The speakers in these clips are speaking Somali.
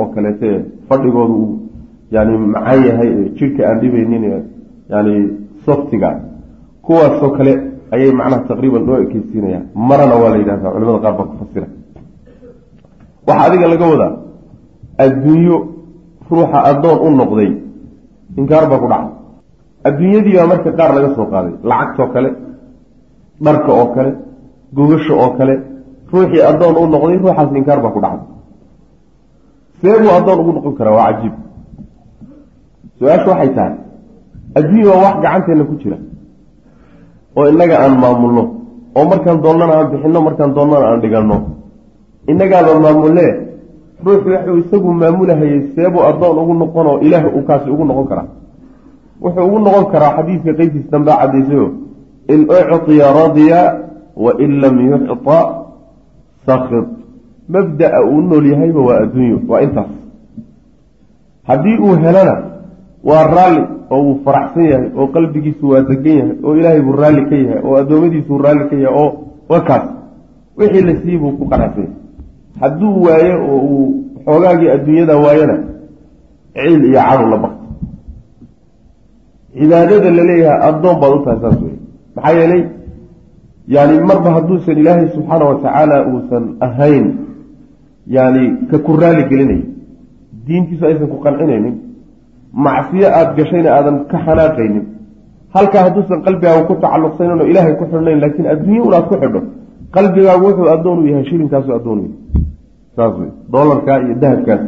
oo kaleete fadhigooda uu yani macaan yahay jidhka aan dhibaynin yani softiga kuwaasoo kale ayay macnaha taqriiban loo ekeysiinayaan marana waa la yidhahdaa culamada qaar baa ku fasira. Waxaa adiga laga wadaa adduunyo ruuxa addoon u noqday inkaar baa ku dhacay adduunyadii baa marka qaar laga soo qaaday lacagtoo kale dharka oo kale gogasha oo kale ruuxii addoon u noqday ruuxaas inkaar baa ku dhacday see buu addoon ugu noqon karaa waa cajiib. Su'aashu waxay tahay adduunya waa wax gacanteenna ku jira oo innaga aan maamulno oo markaan doonnana aan bixinno markaan doonnana aan dhiganno. Innagaaba maamullee ruux wuxuu isagu maamulahayay seebuu addoon ugu noqonoo ilaah uu kaasi ugu noqon karaa. Wuxuu ugu noqon karaa xadiidka qeybtiis dambaa cadaysayo in ucطiya radiya wa in lam yucطa sakid mabda'a uu nool yahayba waa adduunyo waa intaas. Haddii uu helana waa raalli oo wuu faraxsan yahay oo qalbigiisu waa degan yahay oo ilaahay buu raalli ka yahay oo addoommadiisuu raalli ka yahay oo wakaas wixii la siiyey buu ku qanacsan yahay hadduu waayo oo uu xoogaagii adduunyada waayona ciil iyo cadhu la bakto cibaadada la leeyahay addoon baad u tahay saas wey maxaa yeelay yani marba hadduusan ilaahay subxaana wa tacaala uusan ahayn yani ka ku raali gelinay. Diintiisu aysan ku qancinaynin macsiyo aada gashayna aadan ka xanaaqaynin halkaa hadduusan qalbigaaga ku tacalluqsanin oo ilaahay ku xidhnayn laakiin adduunye un aad ku xidho. Qalbigaagu wuxuu addoon u yahay shilinkaasu addoon u yahay. Saas wey doolarkaa iyo dahabkaas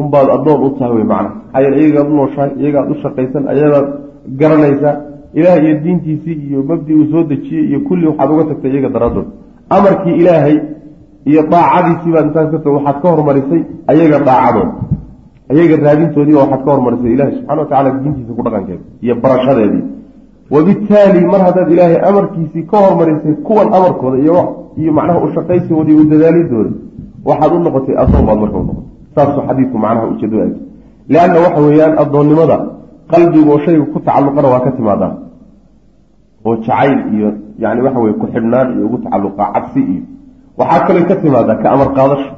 unbaad addoon u tahay wey macna. Maxaa yeele iyagaad u nooshahay iyagaad u shaqaysan ayadaad garanaysaa ilaah iyo diintiisii iyo mabdi uu soo dejiyey iyo kulli waxaad uga tagtay iyaga daraaddood. Amarkii ilaahay iyo daacadiisii baad intaas ka tag waxaad ka hormarisay ayaga daacadood. Ayaga raadintoodii waxaad ka hormarisay ilahi subxana wa tacala diintiisa ku dhaqankeeda iyo barashadeedii. Wabittaali mar haddaad ilaahay amarkiisii ka hormarisay kuwan amarkooda iyo macnaha u shaqaysigooda iyo u dadaalidooda waxaad u noqotay addoon baad marka u noqotay. Saasuu xadiidku macnaha ujeedada lianna waxa weeyaan addoonnimada qalbigu oo shayga ku tacalluqana waa ka timaadaa. Oo jacayl iyo yani waxa weye ku-xidhnaan iyo ugu tacalluqaa cabsi iyo waxaa kaloo ka timaadaa ka amar qaadasho.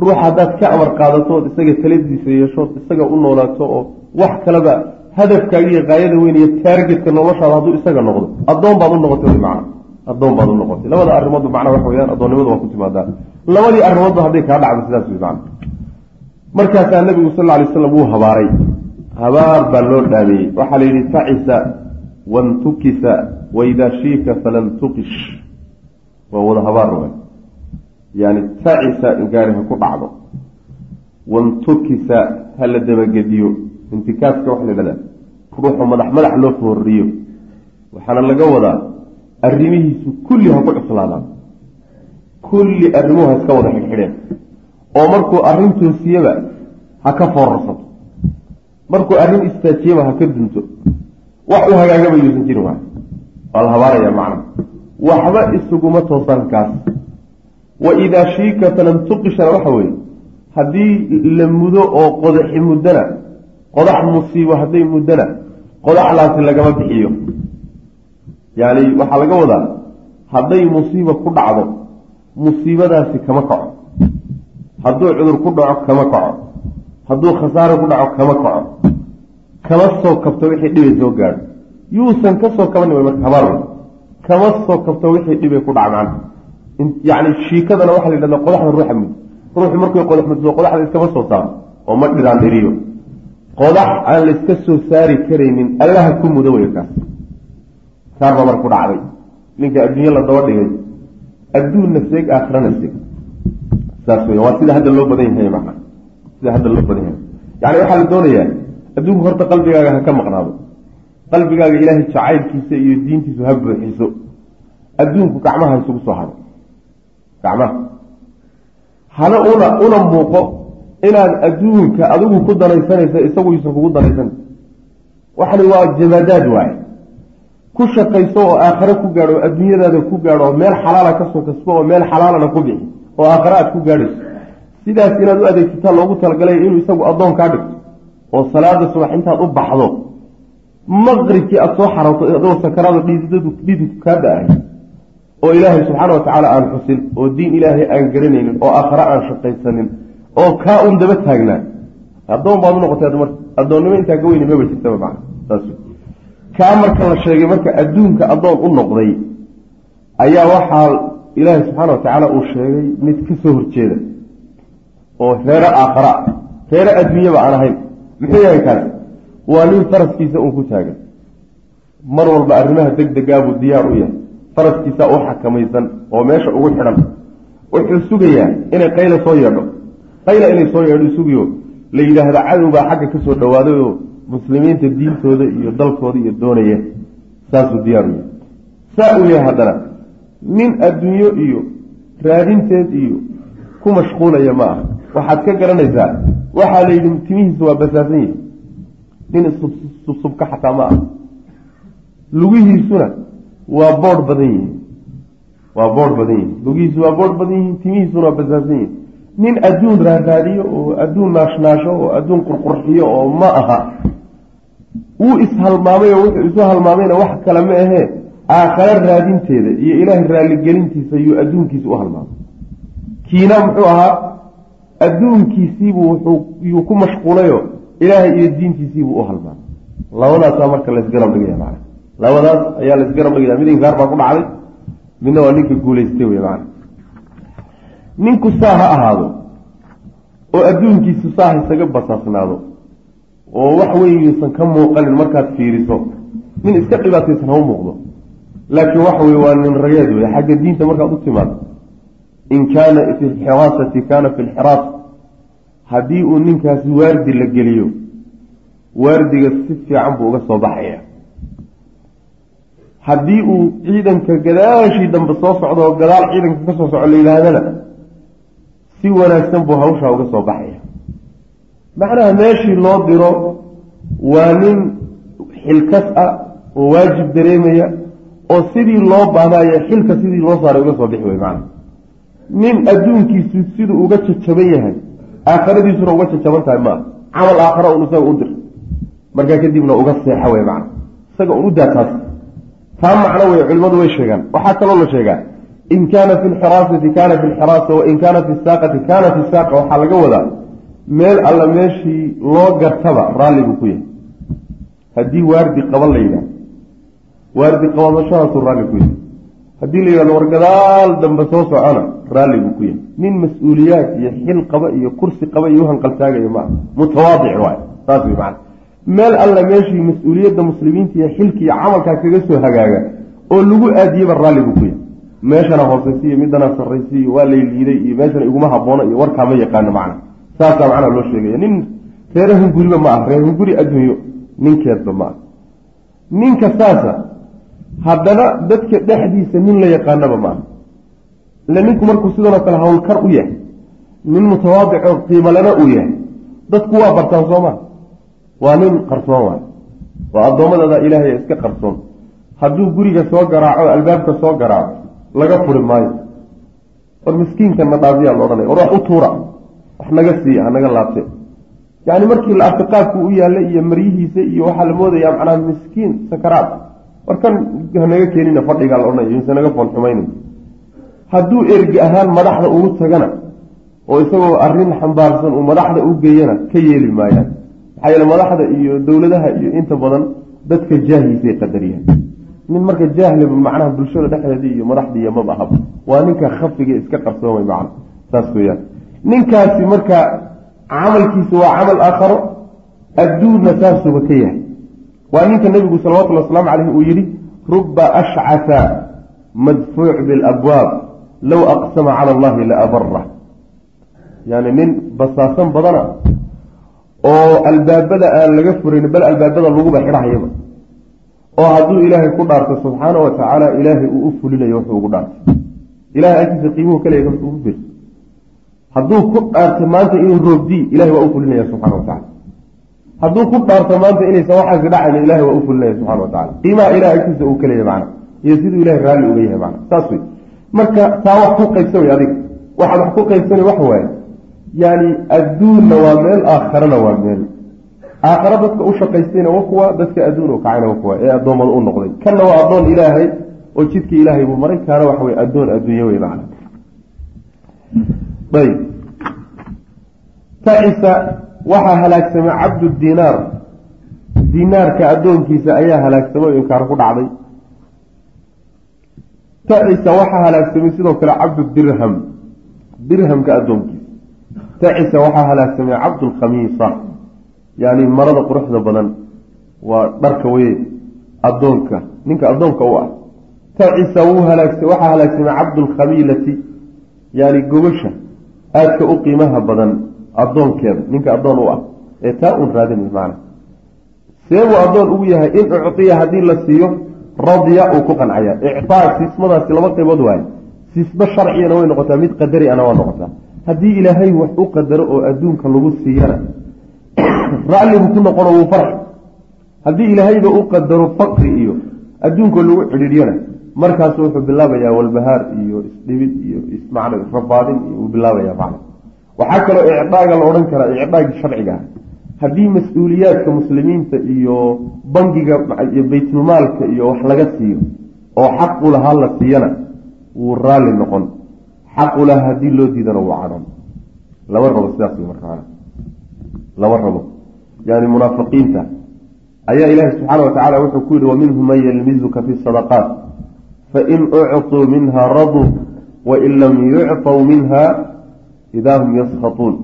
Ruux haddaad ka amar qaadatood isaga taladiisa yeeshood isaga u noolaato oo wax kaleba hadafkaaga iyo kaayada weyn iyo taargetka noloshaada hadduu isaga noqdo addoon baad u noqotay macna addoon baad u noqotay. Labada arrimoodba macnaa waxa weyaan addoonnimadu waa ku timaadaa labadii arrimoodba hadday kaa dhacdo sidaas wey macna markaasaa nabigu sal alay slam wuu habaaray. Habaar baa loo dhaamiyey. Waxaa la yidhi tacisa wantukisa waidaa shiika falan tuqish. Waa wada habaar yani tacisa ingaari ha ku dhacdo. Wantukisa ha la dabagediyo. Intikaaska waxa la yidhahdaa ruuxu madax madax loo foorriyo waxaana laga wadaa arrimihiisu kulli ha ku cuslaadaan. Kulli arrimuhu ha iska wada xidhxidheen oo markuu arrin toosiyaba ha ka foorarsato. Markuu arrin istaajiyaba ha ka dunto. Wax u hagaagaba yuusan jirin waa la habaaraya macna. Waxba isuguma toosan kaas wa idaa shiika falan tuqishana waxa weeye haddii la mudo oo qodaxi muddana qodax musiibo hadday muddana qodaxdaasi lagama bixiyo yacni waxaa laga wadaa hadday musiiba ku dhacdo musiibadaasi kama kaco hadduu cudur ku dhaco kama kaco hadduu khasaaro ku dhaco kama kaco kama soo kabto wixii dhibay soo gaadho yuusan ka soo kabanin way marka habaar kama soo kabto wixii dhibay ku dhaca yacni shiikadana waxaa la yidhahdaa qodaxda ruuxa mud ruuxu markuu qodax qodaxda iskama soo saaro oo ma dhiraan dhiriyo qodax aan la iska soo saari karaynin allaha ku mudo wey kaas. Saar baa marka ku dhacday. Ninka adduunye la daba dhigay. Adduunna seeg aakhirana seeg. Saas wey waa sida hadda loo badan yahay macna sida hadda loo badan yahay. Yani waxaa la doonayaa adduunku horta qalbigaaga ha ka maqnaado. Qalbigaaga ilaahay jacaylkiisa iyo diintiisu ha buuxiso. Adduunku gacmaha isugu soo hado gacmaha hana una una muuqo inaad adduunka adigu ku danaysanaysa isagu yuusan kugu danaysan. Waxani waa jamaadaad waaye. Ku shaqayso oo aakhare ku gaadho oo adduunyadaada ku gaadho oo meel xalaala ka soo kasbo oo meel xalaalana ku bixi oo aakhare aad ku gaadhayso. Sidaas inaad u adeegsataa loogu talagalay inuu isagu addoon kaa dhigto oo salaada subax intaad u baxdo. Maqribkii aada soo xarabto adoo sakaraado dhiidadu dhiidku kaa da'ay oo ilaahay subxaana watacaala aan xusin oo diin ilaahay aan garanaynin oo aakhare aan shaqaysanin oo kaa un daba taagnaa addoon baad u noqotay ad marka addoonnimo intaa ka weyni maba jirtaba saas kaa marka la sheegay marka adduunka addoon u noqday ayaa waxaa ilaahi subxaana watacaala uu sheegay mid ka soo horjeeda oo reero aakhara reero adduunyaba aan ahayn. Muxuu yahay kaas waa nin faraskiisa uun ku taagan. Mar walba arrimaha deg degaabuu diyaar u yahay faraskiisa u xakamaysan oo meesha ugu xidhan wuxuu sugayaa inay qayla soo yeedho. Qayla inay soo yeedho sugiyo. La yidhaahdo cadow baa xagga ka soo oo muslimiinta diintooda iyo dalkooda iyo doonaya. Saasuu diyaar u yahay. Saa uu yahay haddana nin adduunyo iyo raadinteed iyo ku mashquulaya ma aha. Waxaad ka garanaysaa waxaa la yidhi timihiisa waa basaasan yihi nin subsubka xataa ma aha. Lugihiisuna waa boodh badan yihiin. Waa boodh badan yihiin lugihiisu waa boodh badan yihiin timihiisuna waa basaasan yihiin nin adduun raaraadiyo oo adduun naashnaasho oo adduun qurqurxiyo oo ma aha wuu ishalmaamay oo wuxuu isu halmaamayna wax kale ma ahee aakhare raadinteeda iyo ilaahay raalligelintiisa yuu adduunkiisa u halmaamay. Kiina muxuu ahaa adduunkiisiibuu wuxuu yuu ku mashquulayo ilaahay iyo diintiisiibuu u halmaamay. Labadaasaa marka laysgarab dhigaya macana labadaas ayaa laysgarab dhigaya mid inkaar baa ku dhacday midna waa ninka guulaystay wey macana ninku saa ha ahaado oo adduunkiisu saa isaga basaasnaado oo wax weyn ka muuqanin markaad fiiriso nin iska dhibaataysan ha u muuqdo. Laakiin waxa weye waa nin rageed wey xagga diinta markaad u timaado in kaana fi lxiraasati kaana fi lxiraasa haddii uu ninkaasi waardi la geliyo waardiga si fiican buu uga soo baxaya haddii uu ciidanka gadaashii dambe soo socdo oo gadaal ciidanka ka soo soco la yidhaahdana si wanaagsan buu hawshaa uga soo baxaya. Macnaha meeshii loo diro waa nin xilkas ah oo waajib dareemaya oo sidii loo baahnayo xilka sidii loo saaray uga soo bixi wey macana nin adduunkiisu siduu uga jajaban yahay aakhiradiisuna uga jajaban tahay maa camal aakhara un isaga u dir markaa kadibna uga seexa wey macana isaga un u daa taa macno wey culimmadu way sheegaan. Waxaa kaloo la sheegaa in kaana fi lxiraasati kaana fi lxiraasa wain kaana fi saaqati kaana fi saaqa waxaa laga wadaa meel alla meeshii loo gartaba raalli buu ku yahay. Haddii waardi qaban la yidhaah waardi qabadashadaasuu raalli ku yahay. Haddii la yidhahdo war gadaal dambe soo socona raalli buu ku yahay. Nin mas'uuliyaad iyo xil qaba iyo kursi qaba iyo uhanqaltaagaya maa mutawaadic waay saas wey macana meel alla meeshii mas'uuliyadda muslimiinta iyo xilki iyo camalkaa kaga soo hagaaga oo lagu aadiyeba raalli buu ku yahay. Meeshana hoosaysiiyo midana sarraysiiyo waa lay liiday iyo meeshana iguma haboono iyo warkaa ma yaqaano macna. Saasaa macnaa loo sheegaya. Nin reere hunguriba ma ah reer hunguri adduunyo ninkeedba ma ah. Ninka saasa haddana dadka dhexdiisa nin la yaqaanaba ma ah. Ila ninku markuu sidanoo kale howlkar u yahay nin mutawaadicoo qiimalana uu yahay dadku waa bartaan soo maa waa nin qarsoon waay. Waa addoommadada ilaahay iska qarsoon. Hadduu guriga soo garaaco albaabka soo garaaco laga furi maayo. War miskiinka na dhaafiyaa la odhanaya war wax u tuura. Wax naga siiya hanaga laabte. Yacni markii la arka qaabku u yaallay iyo maryihiisa iyo waxaa la moodayaa macnaha miskiin sakaraad. Warkan hanaga keenina fadhigaa la odhanaya mise naga foon xumaynayo hadduu ergi ahaan madaxda ugu tagana oo isagoo arrin xambaarsan uu madaxda u geeyana ka yeeli maayaan maxaa yeele madaxda iyo dowladaha iyo inta badan dadka jaahiisay qadariyaan. Nin marka jaahliba macnaha bulshada dhexdeeda iyo madaxdiiyo maba ahaba. Waa ninka khafiga iska qarsoomay macna saas weyaan ninkaasi marka camalkiisa waa camal aakharo adduunna saasuba ka yahay. Waa ninka nebigu salawatullhi wasalaamu caleyh uu yidhi ruba ashcata madfuuc bilabwaab low aqsama cala allahi la abara yani nin basaasan badana oo albaabada aan laga furin bal albaabada laguba xidhahayaba oo hadduu ilaahay ku dhaarto subxaana wa tacaala ilaahay uu u fulinayo wuxuu ugu dhaartay ilahay agtiisa qiimuhu kaleega ugu bir hadduu ku dhaarto maanta inuu roobdii ilahay waa u fulinaya subxana wa tacala hadduu ku dhaarto maanta inaysan waxaasi dhacayn ilahay waa u fulinaya subxana wa tacala qiimaha ilahay agtiisa uu kaleeya macna. Iyo siduu ilahay raalli uga yahay macna. Saas wey marka taa wax ku qaybsamay adiga. Waxaad wax ku qaybsanay waxa waaye yani adduunna waa meel aakharana waa meel. Aakhare dadka u shaqaystayna wa kuwa dadka adduun oo kacayna wa kuwa ee addoommada u noqday. Kanna waa addoon ilaahay oo jidka ilaahay buu maray kaana waxa wey addoon adduunye wey macna ayb tacisa waxaa halaagsamay cabdu dinaar. Dinaarka addoonkiisa ayaa halaagsamay oo inkaar ku dhacday. Tacisa waxaa halaagsamay sidoo kale cabdu dirham. Dirhamka addoonkiisa tacisa waxaa halaagsamay cabdulkhamiisa yani marada quruxda badan waa dharka weye addoonka ninka addoonka u ah. Tacisa waxaa halaagsamay cabdulkhamiilati yani gobasha aadka u qiimaha badan addoonkeeda ninka addoon u ah ee taa uun raadinay macna. Seebuu addoon ugu yahay in uctiya haddii la siiyo radya uu ku qancaya. Ictaa siismadaasi laba qaybood waaye. Siismo sharcigana way noqotaa mid qadari ana waa noqotaa haddii ilaahay wax u qadaro oo adduunka lagu siiyana racligu ku noqono wuu farxi haddii ilaahayba u qadaro faqri iyo adduunka lagu cidhiidyana markaasu wuxuu bilaabayaa walbahaar iyo isdhibid iyo ismacna israbaadin iyo uu bilaabaya macna waxaa kaloo icdaaga la odhan karaa icdaagii sharciga. Haddii mas'uuliyaadka muslimiinta iyo bangiga iyo baytulmaalka iyo wax laga siiyo oo xaqu lahaa la siiyana wuu raalli noqon xaqu laha haddii loo diidana wuu cadhon laba rabo sidaas marka laba rabo. Yani munaafiqiinta. Ayaa ilaahi subxaana watacala wuxuu ku yihi waminhum man yalmizuka fi sadaqaat fain ucطuu minha raduu wain lam yucطw minha idaa hum yaskhatuun.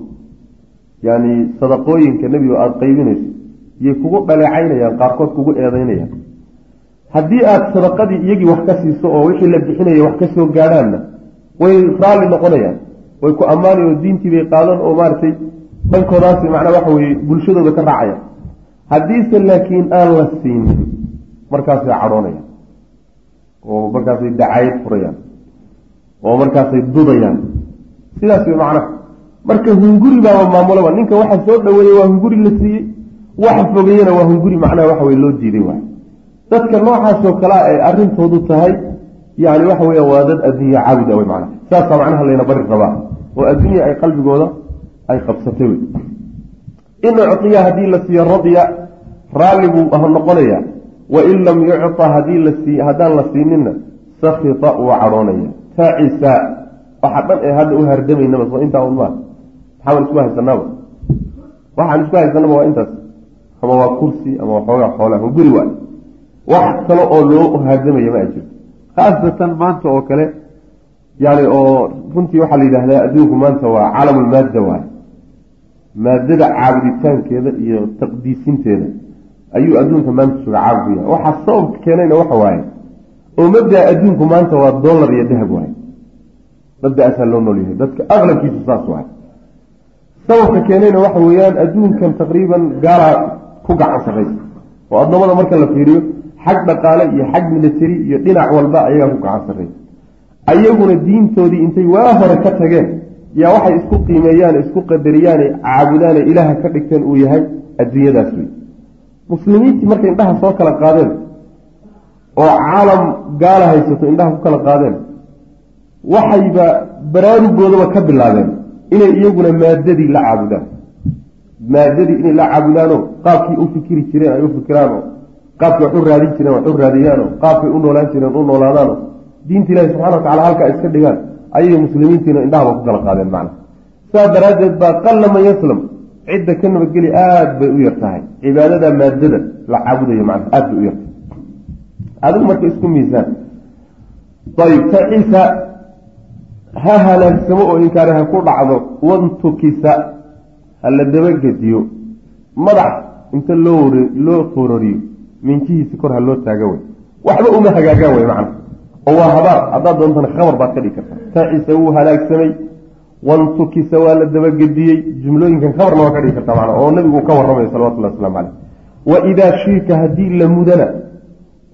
Yani sadaqooyinka nebigo aada qaybinayso yay kugu dhaleecaynayaan qaarkood kugu eedeynayaan haddii aada sadaqadii iyagii wax ka siiso oo wixii la bixinaya wax ka soo gaadhaanna way raalli noqonayaan way ku ammaanay oo diintii bay qaadan oo maaragtay dhankoodaasi macnaa waxa weye bulshadooda ka raacaya haddiise laakiin aan la siinin markaasay cadhoonayaan. Oo markaasay dacayad furayaan. Oo markaasay dudayaan. Sidaas way macnaha. Marka hunguri baaba maamulaba ninka waxa soo dhaweeyey waa hunguri la siiyey waxa fogeeyena waa hunguri macnaha waxa weye loo diiday waay. Dadka noocaasoo kalea ay arrintoodu tahay yani waxa weya waa dad addunya caabud wey macnaha. Saasaa macnaha layna bari rabaa. Oo addunya ay qalbigooda ay qabsatay wey. In uctiya haddii la siiyo radya raalli buu noqonaya. Wain lam yucطa haddii haddaan la siininna sakita wuu cadhoonaya. Tacisa waxa dhan ee hadda u hardamaynaba soo intaa un maa maxaabaan isku haysanaaba waxaan isku haysanaba waa intaas. Ama waa kursi ama waxoogaa xoolaa hunguri waay. Wax kale oo loo hardamaya ma ajiro khaasatan maanta oo kale yani oo runtii waxaa la yidhahdaa adduunku maanta waa calamulmaadda waay maadada caabuditaankeeda iyo taqdiisinteeda ayuu adduunka maanta jooga caabuduya waxaa sababka keenayna waxa waaye oo mabdaa adduunku maanta waa dollar iyo dahab waaye mabdaasaa loo noolyahay dadka aqlabkiisu saas waay sababka keenayna waxa weeyaan adduunkan taqriiban gaalaa ku gacan sarraysa oo addoomada marka la fiiriyo xag dhaqaale iyo xag military iyo dhinac walba ayagaa ku gacan ayaguna diintoodii intay waa hore ka tageen yaa waxay isku qiimeeyaan isku qadariyaane caabudaane ilaaha ka dhigteen uu yahay adduunyadaas wey muslimiintii markay indhaha soo kala qaadeen oo caalam gaala haysato indhaha ku kala qaadeen waxayba baraarugoodaba ka bilaabeen inay iyaguna maadadii la caabudaan. Maadadii inay la caabudaanoo qaabkii u fikiri jireen ay u fikiraanoo qaabkay wax u raadin jireen wax u raadiyaanoo qaabkay u noolaan jireen u noolaadaanoo diinta ilahi subxana wa tacala halkaa iska dhigaan ayay muslimiintiina indhahaba ku kala qaadeen macna. Saas daraaddeed baa qalla man yaslam cidda ka nabadgeli aada bay u yar tahay. Cibaadada maadada la caabudayo macna aada bay u yartahay adigu marka isku miisaan. Ayib ta ciisa ha halaagsamo oo inkaari ha ku dhacdo wantukisa ha la dabagediyo. Madax inta loo loo fororiyo minjihiisi kor ha loo taaga wey. Waxba uma hagaagaan wey macna. Oo waa habaar haddaad doontana khabar baad ka dhigi karta. Ta ciise wuu halaagsamay wantukisa waa la dabagediyey jumlooyinkan khabarna waa ka dhigi karta macna oo nabigu ka warramayo salawatullahi waslamu caleyh wa idaa shiika haddii la mudana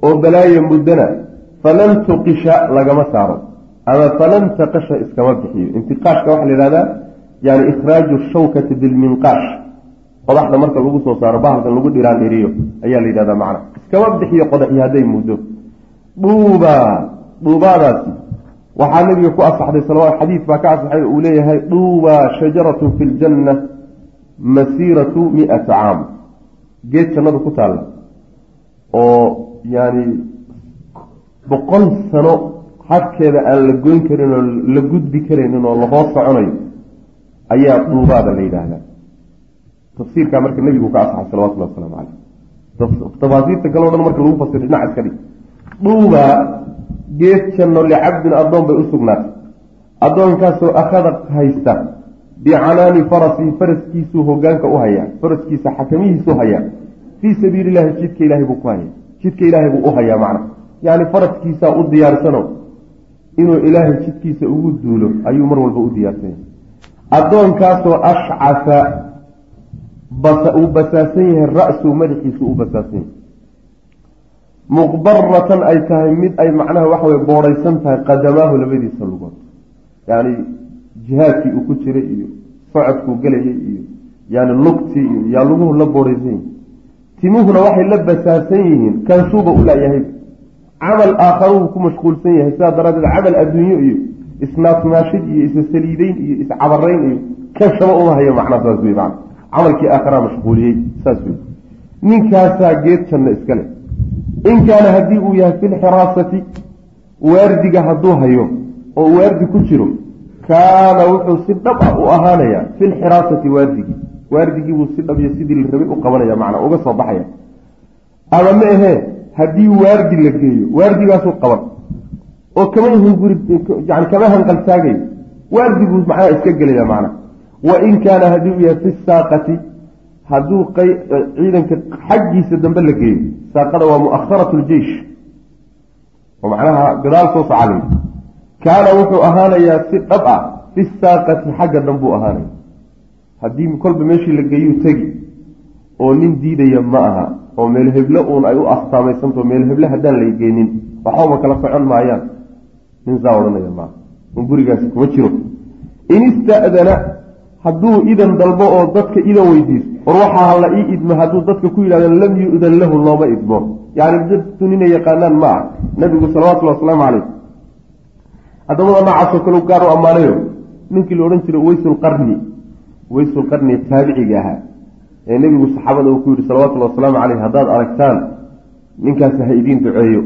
oo balaayo mudana falan tuqisha lagama saaro ama falan taqasha iskama bixiyo. Intiqaashka waxaa la yihahdaa yani ikhraaju shawkati bilminqaash qodaxda marka lagu soo saaro bahalkan lagu dhiraandhiriyo ayaa la yidhahdaa macna. Iskama bixiyo qodaxi hadday muddo. Dhuubaa dhuubaadaasi. Waxaa nabiga ku asaxday salawat xadiid baa ka asaxay uu leeyahay dhuubaa shajaratu fi ljanna masiiratu mi-ata caam. Geed jannada ku taalla oo yani boqol sano hadkeeda aan la goyn karin oo la gudbi karaynin oo lahoos soconayo ayaa dhuubaada la yidhaahdaa tafsiirkaa marka nebigu ka asaxay salawatullahi wasalaamu caleyh tafaasiirta kaleo dhan marka lagu fasiro dhinac iska dhig. Dhuubaa geed janno licabdin addoon bay u sugnaatay. Addoonkaasoo akhada haysta bicanaani farasihi faraskiisuu hogaanka u hayaa faraskiisa xakamihiisu hayaa. Fii sabiili illahi jidka ilahay buu ku hayaa. Jidka ilaahay buu u hayaa macna. Yacni faraskiisaa u diyaarsano. Inuu ilaahay jidkiisa ugu duulo ayuu mar walba u diyaarsanya addoonkaasoo ashcafa uu basaasan yahay ra-suu madaxiisu u basaasan yahay. Muqbaratan ay tahay mid ay macnaha waxa wey boodhaysan tahay qadamaahu labadiisa lugood. Yacni jihaadkii uu ku jiray iyo socodkuu gelayay iyo yani lugtii iyo yaa luguhu la boodhaysan yihiin timuhuna waxay la basaasan yihiin kanshuuba u laayahay camal aakharuhu ku mashquulsan yahay sidaa daraaddeed camal adduunyo iyo isnaasnaashid iyo isasaliideyn iyo iscabarayn iyo kanshaba uma hayo macnaa saas wey man camalkii aakharaa mashquuliyey saas wey ninkaasaa geed janno iskale in kaana haddii uu yahay fi lxiraasati waardiga hadduu hayo oo waardi ku jiro kaana wuxuu si dhab ah u ahaanayaa fi lxiraasati waardigii. Waardigiibuu si dhab iyo sidii la rabay u qabanaya macnaa uga soo baxaya. Ama ma ahee haddii waardi la geeyo waardigaasuu qaban oo kama hunguri yani kama hanqaltaagayo waardiguu macnaha iska gelaya macna wa in kaana haddii uu yahay fi saaqati hadduu ciidanka xaggiisa dambe la geeyo saaqada waa mu'aharatu ljeish oo macnaha gadaal soo socalay kaana wuxuu ahaanayaa si dhab ah fi saaqati xagga dambuu ahaanaya haddii kolba meeshii la geeyuu tegi oo nin diidaya ma aha oo meel heble uun ay u astaamaysanto meel heble haddaan la geynin waxbaba kala socon maayaan. Nin saa odhanaya maa un gurigaasi kuma jiro. In ista'dana hadduu idan dalbo oo dadka idan weydiiso war waxaa hala ii idmo hadduu dadka ku yidhahdeen lam yu-dan lahu looma idmo. Yacni dadku ninay yaqaanaan ma ah nabigu salawatullhi wasalaamu calayh. Addamada noocaasoo kale gaar u ammaanayo ninkii la odhan jiray weysulqarni weysulqarni taabiciga ahaa ee nebigu saxaabada uu ku yidhi salawatullhi wasalaamu caleyh haddaad aragtaan ninkaasi ha idiin duceeyo.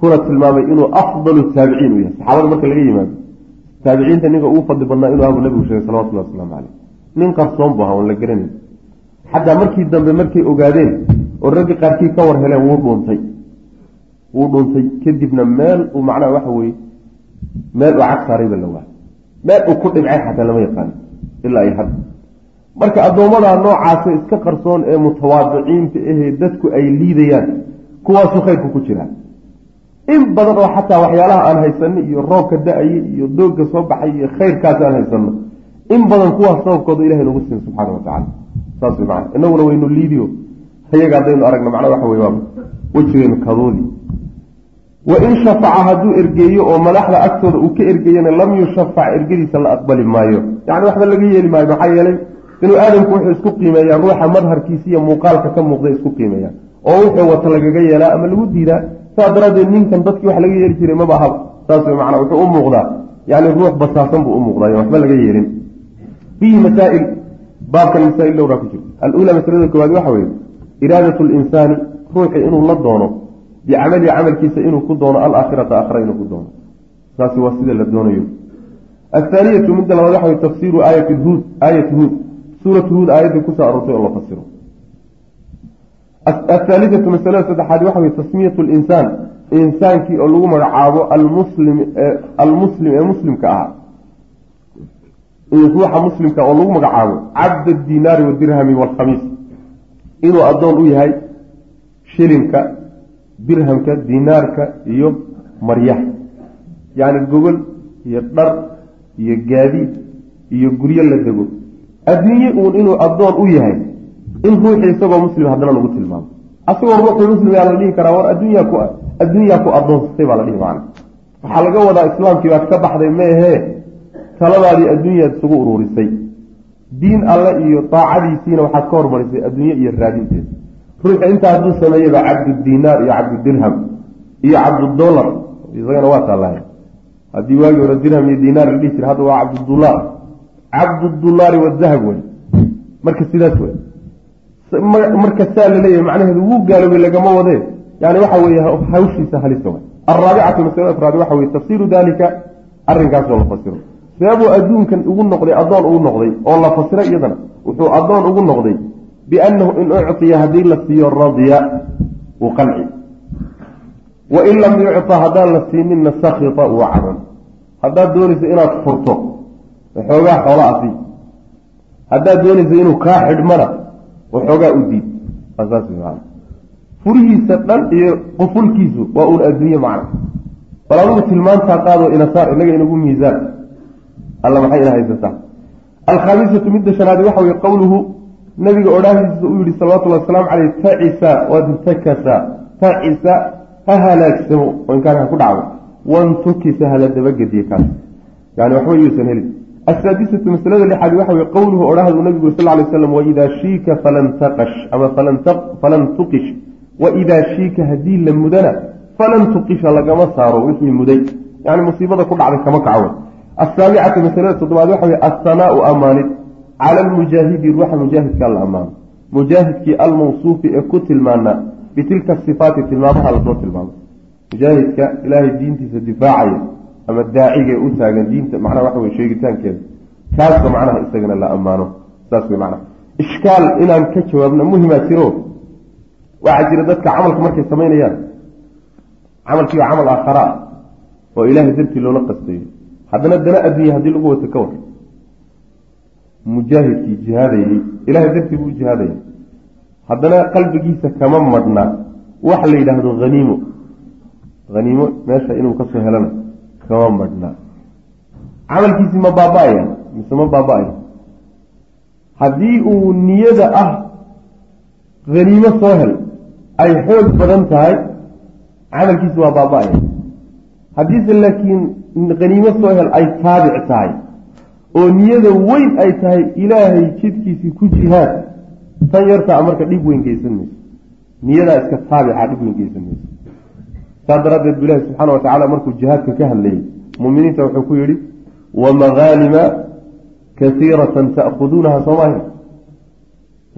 Kuna tilmaamay inuu afdalu taabiciin u yahay. Saxaabada marka laga yimaado taabiciinta ninka ugu fadli badnaa inuu abu nebigu sheegay salawatullahi wasalaamu caleyh nin qarsoon bu ahaa oon la garanayn. Xataa markii dambe markay ogaadeen oo raggi qaarkii ka war heleen wuu dhuuntay wuu dhuuntay kadibna meel uu macnaha waxa weye meel uu cag saarayba la waa meel uu ku dhibcay xataa lama yaqaano ilaa ay hadda. Marka addoommada noocaasa iska qarsoon ee mutawaadiciinta ahee dadku ay liidayaan kuwaasuu khayrku ku jiraa in badan oo xataa waxyaalaha aan haysano iyo roobka da'aye iyo doogga soo baxay iyo khayrkaas aan haysano in badan kuwaas sababkooda ilahay nagu siin subxaana watacala saas way macana inaguna waynu liidiyo ayaga haddaynu aragna macnaa waxa wey waaba wejigeenu kadoodi wa in shafaca hadduu ergeeyo oo madaxda agtooda uu ka ergeeyana lam yushafac ergadiisa la aqbali maayo. Yacni waxba laga yeeli maayo maxaa yeelay? Inuu aadamku wuxuu isku qiimeeyaa ruuxa madharkiisa iyo muuqaalka ka muuqda isku qiimeeyaa. Oo wuxuu wata lagaga yeelaa ama lagu diidaa saa daraaddeed ninkan dadkii wax laga yeeli jiray maba ahaba. Saas wey macnaa wuxuu u muuqdaa. Yani ruux basaasan buu u muuqdaa waxba laga yeelin fiihi masaail baabkan masaail dhowraa ku jirta alula masalada koowaad waxa weeye iraadat linsaani ruuxi inuu la doono bicamalihi camalkiisa inuu ku doono alaakhirata aakhira inuu ku doono. Saasi waa sida la doonayo. Athaaniyatu midda labaad waxa wey tafsiiru aayati huud aayati huud. Suuratu huud aayaddii ku soo aroortay oo la fasiro athaalithatu masalada saddexaad waxa wey tasmiyatu linsaan insaankii oo lagu magacaabo almuslim almuslim ee muslimka ahaa ruuxa muslimka oo lagu magacaabo cabd adinaari wadirhami waalkhamiis inuu addoon u yahay shilinka dirhamka dinaarka iyo maryaha. Yacni gogol iyo dhar iyo gaadiid iyo guryo la dego. Adduunye uun inuu addoon u yahay in ruuxii isagoo muslim haddana lagu tilmaamo. Asagoo ruuxii muslim yaa la dhihi karaa war adduunyaa ku adduunyaa ku addoonsatay baa la dhihi macana waxaa laga wadaa islaamkii baad ka baxday meehee taladaadii adduunyaad isugu uruurisay. Diin alle iyo daacadiisiina waxaad ka hormarisay adduunye iyo raadinteeda ruuxi intaa hadduu sameeyaba cabdudinaar iyo cabdudirham iyo cabdudolar isagana waa taalahay haddii waagii hore dirham iyo dinaar la dhihi jira hadda waa cabdudulaar. Cabdudulaari wadahab wey marka sidaas wey marka saa la leeyahay macnaheedu wuu gaaloobay lagama wadee yani waxa weeye hawshiisa halisa way alraabicatu masalada afraad waxa weye tafsiru dalika arrinkaasoo la fasiro. Seebuu adduunkan ugu noqday addoon ugu noqday oo la fasira iyadana wuxuu addoon ugu noqday biannahu in uctiya haddii la siiyo radiya uu qanci. Wain lam yucta haddaan la siininna sakita uu caban. Haddaad doonayso inaad furto waxoogaa xoola asi. Haddaad doonayso inuu kaa xidhmana waxoogaa u diid. Furihiisa dhan iyo qufulkiisu waa uun adduunye macna. Bal adugu tilmaantaa qaado inasaar inaga inagu miisaan. Alla maxay ina haysataa? Alkhaamisatu midda shanaadi waxa weye qowluhu nabiga odhaahdiisa uu yihi salawatullahi wasalaamu caleyh tacisa wadtakasa tacisa ha halaagsamo oo inkaan ha ku dhacdo. Wantukisa hala dabagediye kaas. Yani waxba yuusan helin asaadisatu masalada lixaad waxa weye qowluhu odhahdu nabigu sal lay slam waidaa shiika falan taqash ama falan tuqish waidaa shiika haddii la mudana falan tuqisha lagama saaro wixii muday. Yani musiibada ku dhacday kama kacawo asaabicatu masalada toddobaad waxa weye assanaau amaanid cala almujaahidi ruuxa mujaahidka la ammaano mujaahidkii almawsuufi ee ku tilmaanaa bitilka sifaati tilmaamaha la soo tilmaamo. Mujaahidka ilaahay diintiisa difaacaya ama daaciga ee u taagan diinta macnaha waxa wey sheegitaankeeda. Kaasa macnaha isagana la ammaano. Saas wey macnaha. Ishkaal inaan ka jawaabno muhimaa jiro. Waxaa jira dadka camalka markay samaynayaan. Camalkii waa camal aakhara ah oo ilaahay dartii loola qastayo haddana dana adduunya haddii lagu wato ka war. Mujaahidkii jihaadayey ilahay dartii buu jihaadaya haddana qalbigiisa kama madhna. Wax la yidhaahdo haniimo haniimo meesha inuu ka soo helana kama madhna camalkiisii ma baaba-aya mise ma baaba-aya? Haddii uu niyada ah haniimo soo hel ay xoog badan tahay camalkiisi waa baaba-aya. Haddiise laakiin haniimo soo hel ay taabic tahay oo niyada weyn ay tahay ilaahay jidkiisii ku jihaad tan yartaa marka dhib weyn geysan mayso niyadaa iska taabica dhib weyn geysan mayso saas daraaddeed bu ilahi subxaana wa tacala markuu jihaadka ka hadlayay. Muminiinta wuxuu ku yidhi wa magaalima kasiiratan ta'khuduunaha soomaahi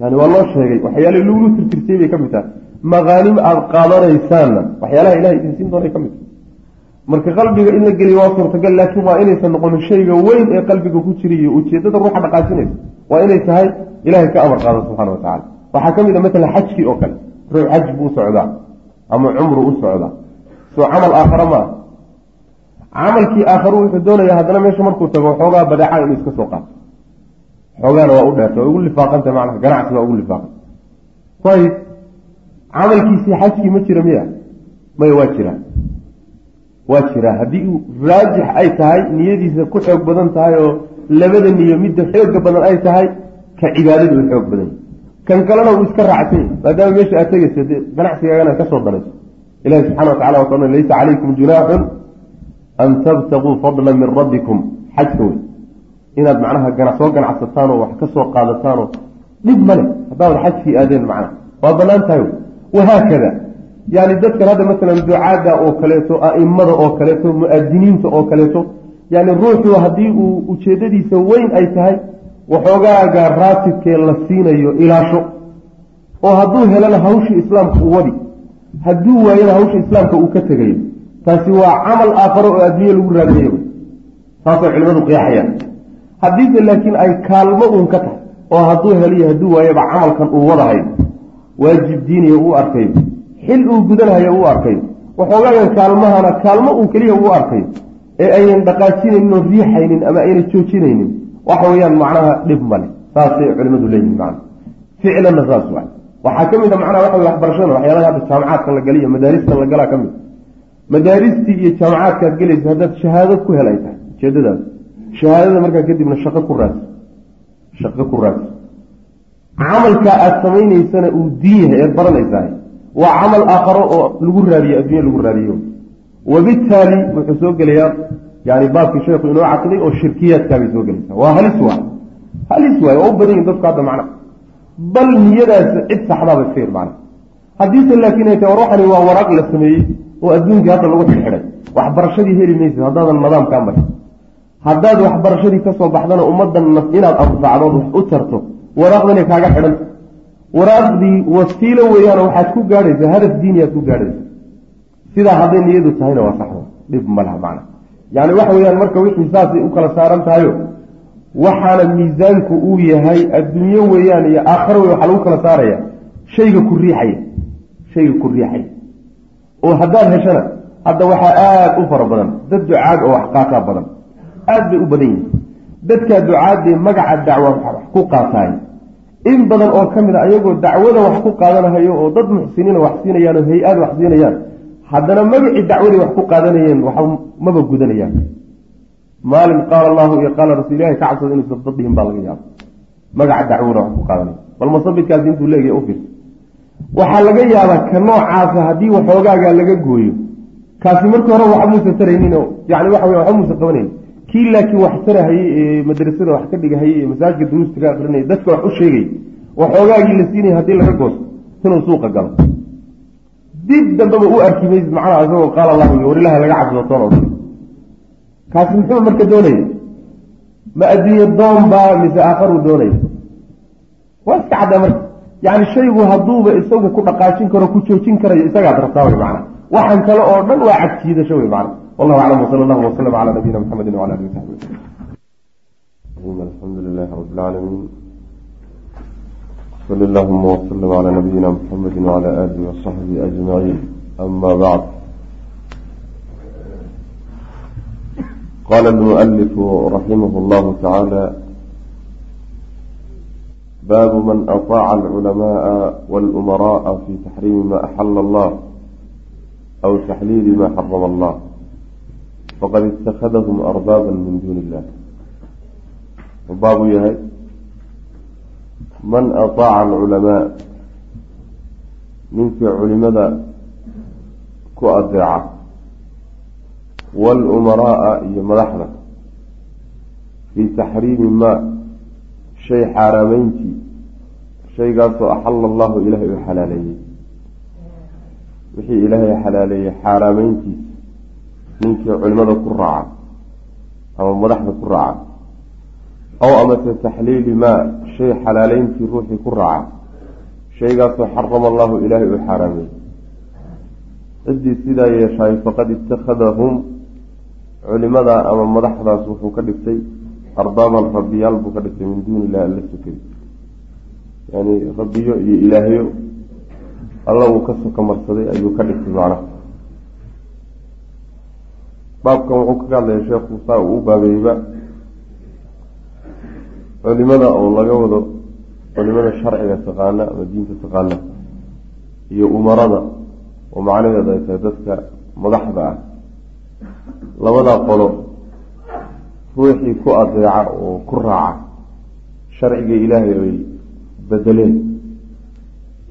yani waa loo sheegay waxyaalahi lagulu tirtirsay bay ka mid tahay. Magaanim aada qaadanaysaanna waxyaalaha ilahay idin siin doonay ka mid tahay. Marka qalbiga in la geliyo waa suurtagal laakiin waa inaysan noqonin shayga weyn ee qalbiga ku jira ujeedada ruuxa dhaqaajinaysa. Waa inay tahay ilahay ka amar qaado subxana wa tacala waxaa ka mid a matalan xajkii oo kale ruux xaj buu socdaa ama cumru u socdaa soo camal aakhara ma camalkii aakharu wuxuu doonaya haddana meesha markuu tago xoogaa badeeca inuu iska soo qaato. Xoogaana waa u dheerta waa ugu lifaaqanta macnaha ganacsi waa ugu lifaaqan. Ayib camalkiisii xajkii ma jira miya maya waa jira. Waa jiraa haddii uu raajix ay tahay niyadiisa ku xoog badan tahay oo labada niyo midda xooga badan ay tahay ka cibaadadu u xoog badan. Kan kalena uu iska raacsanya maadaama meesha aad tegaysa de ganacsigaagana ka soo danayso ilahi subxana wa tacala waa laysa calaykum junaaxun an tabtaguu fadla min rabbikum xajka wey inaad macnaha soo ganacsataan oo wax ka soo dhib male haddaad xajkii aadeen macnaha waa bannaan tahay wahaakada yani dadkan hadda masalan ducaada oo kaleeto a'imada oo kaleeto mu'adiniinta oo kaleeto yani ruuxu haddii uu ujeedadiisa weyn ay tahay waxoogaaga raatibkee la siinayo ilaasho oo hadduu helana hawshii islaamka uu wadi hadduu waayana hawsha islaamka uu ka tegayo taasi waa camal aakharo oo adduunye lagu raadinayo. Saasay culimadu qeexayaan haddiise laakiin ay kaalmo uun ka tahay oo hadduu heliyo hadduu waayaba camalkan uu wadahayo waajib diiniya uu arkayo xil uu gudanhayo uu arkayo waxoogaagan kaalmahana kaalmo uun keliya uu arkayo ee aynan dhaqaajinaynin oo riixaynin ama aynan joojinaynin waxa weeyaan macnaha dhib male saasay culimadu leeyihiin macna. Ficlanna saas waay waxaa ka mid a macnaha waxa waxbarashada waxyaalaha hadda jaamacaadkan la galiyo madaaristan la galaa ka mid. Madaaristii iyo jaamacaadkaad gelaysa haddaad shahaado ku helay tahay ujeedadaas shahaadada markaa kadibna shaqo ku raadso shaqo ku raadso camalkaa aada samaynaysana uu diin yahay eed baranaysahay waa camal aakharo oo lagu raadiyo adduunya lagu raadiyo. Wabittaali wuxuu soo gelayaa yani baabkii sheekhu inoo caqiday oo shirkiyaadkaabay soo gelaysaa. Waa halis waay halis waay waa u badan yihiin dadku hadda macna bal niyadaas cid saxdaaba iska yir macna haddiise laakiin ay tahay war waxani waa waraaq la sameeyey oo adduunkii hadda lagu xidxidhay waxbarashadii heli maysid haddaadan nidaamkaa marin. Haddaad waxbarashadii ka soo baxdana ummaddan inaad anfacdood wax u tarto waraaqdanay kaaga xidhanta waraaqdii wasiilo weeyaano waxaad ku gaadhaysaa hadaf diiniyaad ku gaadhaysa. Sidaa hadday niyadu tahayna waa saxda dhib ma laha macna yani waxa weeyaan marka wixii saasay u kala saaran tahayo waxaana miisaanku uu yahay adduunyo weeyaan iyo aakharo wey waxaa lagu kala saaraya. Shayga ku riixaya shayga ku riixaya. Oo haddaad heshana hadda waxaa aada u fara badan dad ducaad oo wax qaataa badan aada bay u badan yihiin dadkaa ducaadee magaca dacwa wax ku qaataay in badan oo ka mid a ayagoo dacwada wax ku qaadanahayo oo dad muxsiniina wax siinayaan oo hay'aad wax siinayaan haddana magacii dacwaday wax ku qaadanayeen wax maba gudanayaan maalin qaala allahu iyo qaala rasul ilahi ka cabsada inuusan dad dhihin baa laga yaaba magaca dacwada wax ku qaadanaya bal masabidkaasi intuu leegaya u waxaa laga yaabaa ka noocaasa haddii waxoogaagaa laga gooyo. Kaasi markii hore waxa muusa taraynin oo yani waxa wey waxa muusa qabanayn. Kii laakiin wax tarahayey ee madrasada wax ka dhigahayey ee masaajka duruusta ka akrinaya dadka wax u sheegay waxoogaagii la siinaya haddii laga goosto inuu suuqa galo. Dib dambeba u arki maysid macnaha isagoo qaala allahu iyo war ilaha laga cabsado toon oo kaasi muxuu marka doonaya ma adduunye doon baa mise aakharuu doonaya waa iska caddaa marka. Yani shaygu hadduuba isagu ku dhaqaajin karo ku joojin karayo isagaad rabtaa wey macana waxaan kale oo dhan waa cagjiidasho wey macana wallahu aclam wsala allahu wasalam cala nabiyina mxamedi wala alihi wasaxbi waslm alxamdu lilahi rabi lcaalamiin sali allahuma wslm cala nabiyina mxamedi wcala alihi wasaxbihi ajmaciin ama bacd قال المؤلف رحمه الله تعالى باب من أطاع العلماء والأمراء في تحريم ما أحل الله أو تحليل ما حرم الله. فقد اتخذهم أربابا من دون الله. الباب يهي من أطاع العلماء من في علماء كأذاعه wاlumaraaa iyo madaxda fii taxriimi maa shay xaaraameyntii shaygaasoo axala allahu ilaahay u xalaaleeyey wixii ilaahay xalaaleeyey xaaraameyntiisa ninkii culimada ku raaca ama madaxda ku raaca aw amase taxliili maa shay xalaaleyntii ruuxii ku raaca shaygaasoo xarama allahu ilaahay u xaaraameeyey ciddii sidaa yeeshaay faqad ittakhadahum culimada ama madaxdaas wuxuu ka dhigtay arbaaban rabbiyaal buu ka dhigtay min duuni illahi alla sokay yani rabbiyo iyo ilaahyo alla uu ka soka marsaday ayuu ka dhigtay macnaha. Baabkan wuxuu kaga hadlaya sheekhu saa uu u baabeeyba culimada oo laga wado culimada sharciga taqaana ama diinta taqaana iyo umarada oo macnaheedu ay tahay dadka madaxda ah labadaa qolo ruuxii ku adeeca oo ku raaca sharciga ilaahay ay bedeleen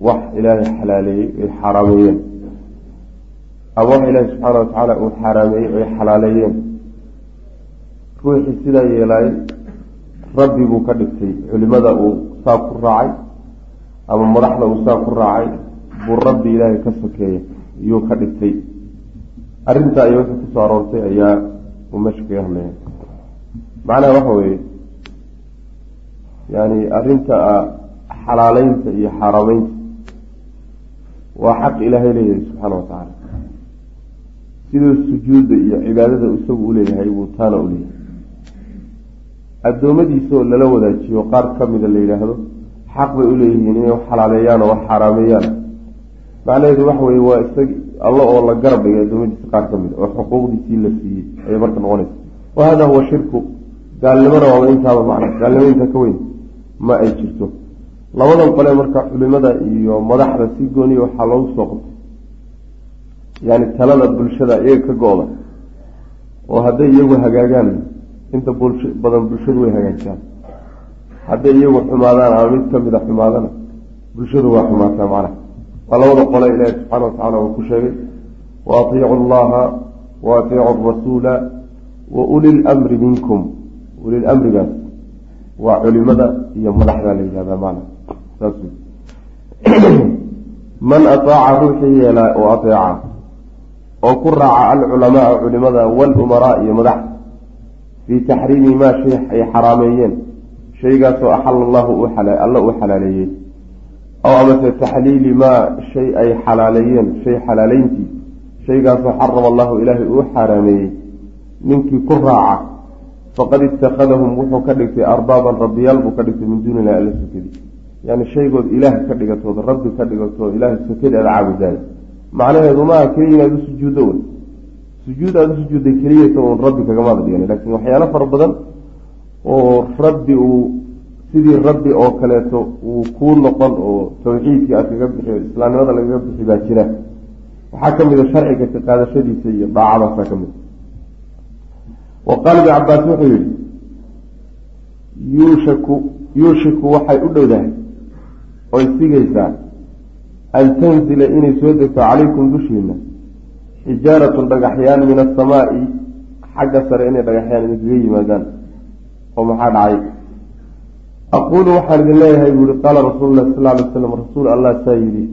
wax ilaahay xalaaleeyey ay xaaraameeyeen ama wax ilaahay subxaana watacaala uu xaaraameeyey ay xalaaleeyeen. Ruuxii sidaa yeelaay rabbi buu ka dhigtay. Culimada uu saa ku raacay ama madaxda uu saa ku raacay buu rabbi ilaahay ka sokeeya iyuu ka dhigtay arrintaa iyo wixii ku soo aroortay ayaa uu meesha kaga hadlaya. Macnaha waxa weeye yani arrinta xalaaleynta iyo xaarameynta waa xaq ilaahay leeyahay subxaana wa tacaala. Siduu sujuudda iyo cibaadada isagu uleeyahay buu taana uleeyahay addoommadiisaoo lala wadaajiyo qaar ka mida la yidhaahdo xaq bay uleeyihiin inay wax xalaaleeyaan oo wax xaaraameeyaan. Macnaheedu waxa weye waa isag alla oo la garab dhigay adoomadiisa qaar ka mid oo xuquuqdiisii la siiyey ayay marka noqonaysa. Wa hada huwa shirku. Gaalnimona waaba intaaba gaalnimo inta ka weyn ma ay jirto. Labadan qole marka culimada iyo madaxda si gooniya waxaa loogu soo qabtay. Yani talada bulshada iyaga ka go-da. Oo hadday iyagu hagaagaan inta badan bulshadu way hagaajiyaan. Hadday iyagu xumaadaan ama mid ka mid a xumaadana bulshadu waa xumaataa macnaha waa labada qole ilaahi subxaana watacala uu ku sheegay wa atiicu allaha wa atiicu rasuula wa uli lmri minkum. Uli lamrigaas waa culimada iyo madaxda la yihahda maana. Saas man ataaca ruuxii yeelaa oo ateeca oo ku raaca alculamaaa culimada walumaraa iyo madaxda fii taxriimi maa shay ay xaraameeyeen shaygaasoo axala allahu alla uu xalaaleeyey aw amase taxliili maa shay ay xalaaleeyeen shay xalaaleyntii. Shaygaasoo xarama allahu ilaahay uu xaaraameeyey ninkii ku raaca faqad ittakhadahum wuxuu ka dhigtay arbaaban rabbiyaal buu ka dhigtay min duuni illahi alla sokadii yani shaygood ilaah ka dhigatooda rabbi ka dhigatoo ilaahay sokadii aada caabudaay macnaheedu maaha keliya inaad u sujuuddo wey sujuud aada u sujuudday keliyata un rabbi kagamaada dhigan laakiin waxyaalo fara badan oo rabbi uu sidii rabbi oo kaleeto uu kuu noqon oo tawxiidkii aad kaga bixi islaamnimada lagaga bixi baa jira. Waxaa ka mid a sharciga ka qaadashadiisa iyo daacadaasaa ka mid wa qaala ibn cabaas wuxuu yihi yuushaku yuushiku waxay u dhowdahay oy sigaysaa an tanzila inay soo degto calaykum dushiina xijaaratun dhagaxyaan min asamaa'i xagga sare inay dhagaxyaan idinkaga yimaadaan. Oo maxaa dhacay aquulu waxaan idin leeyahay buu qaala rasuulu lah sal alay slam rasuul allah saa yidhi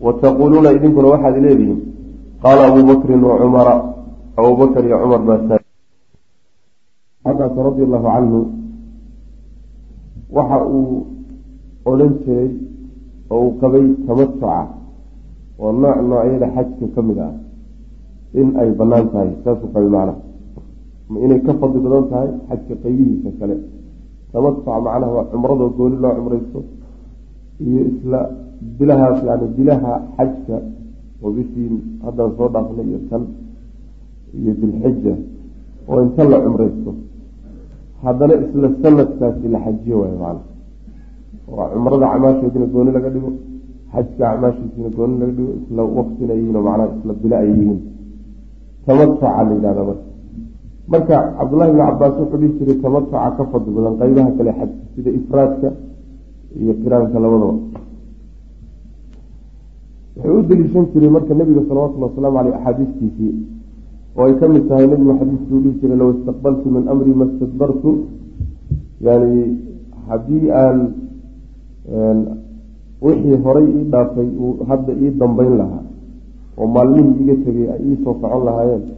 wa taquuluuna idinkuna waxaad leedihiin qaala abuu bakrin wa cumara abubakr iyo cumar baa saa cabaas radi allahu canhu waxa uu odhan jiray oo uu qabay tamatuca oo nooc noocyada xajka ka mid ah in ay bannaan tahay saasuu qabay macnaha inay ka fadli badan tahay xajka qaybihiisa kale tamatuca macnaha waa cumradoo gooni loo cumraysto iyo isla bilahaas yani bilaha xajka oo bishii haddaan soo dhaafnay iyo tan iyo dilxija oo inta la cumraysto. Haddana isla sanadkaasi la xajiyo waay macna oo cumrada acmaasheedina gooni laga dhigo xajka acmaashiisina gooni laga dhigo isla waktina yihiin macnaha isla bila ay yihiin tamatuca la yidhahda marka marka cabdullahi bni cabaas wuxuu dhihi jiray tamatuca ka fadli badan qeybaha kale xajka sida ifraadka iyo qiraanka labadaba. Wuxuu u deliishan jiray marka nabiga salawatulli wasalaamu aleyh axaadiistiisii oo ay ka mid tahay nabigu xadiiskii u dhihi jiray low istaqbaltu min amri ma stadbartu yani haddii aan wixii horay ii dhaafay uu hadda ii dambeyn lahaa oo maalmihii iga tegay ay ii soo socon lahaayeen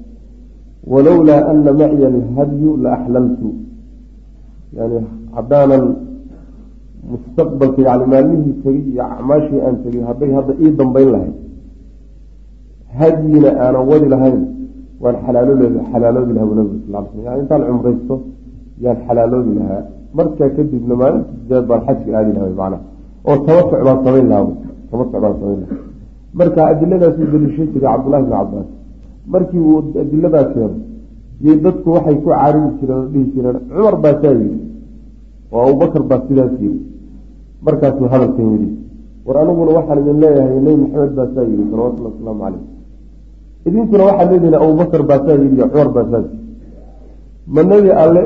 walowlaa ana maciya alhadyu la axlaltu yani haddaanan mustaqbalka yani maalmihii tegay iyo acmaashii aan tegay hadday hadda ii dambeyn lahayd hadyina aanan wadi lahayn waan xalaalood xalaaloodi lahaa bu nabig sal sl yani intaan cumraysto yaan xalaaloodi lahaa markaa kadibna maalinta sideed baan xajka aadi laha macnaha oo tamatuc baan samayn lahaa tamatuc baan samayn lahaa marka adiladaasuu daliishan jiray cabdullahi bni cabaas markii uu adiladaa keeno yay dadku waxay ku caaridi jireen oo dhihi jireen cumar baa saa yidhi oo abubakar baa sidaas yidhi markaasuu hadalkan yidhi war aniguna waxaan idin leeyahay nebi maxamed baa saa yidhi salawatullhi wasalaamu caleyh idinkuna waxaad leedihin abubakar baa saa yidhi iyo cumar baa saa yidhi ma nebi alle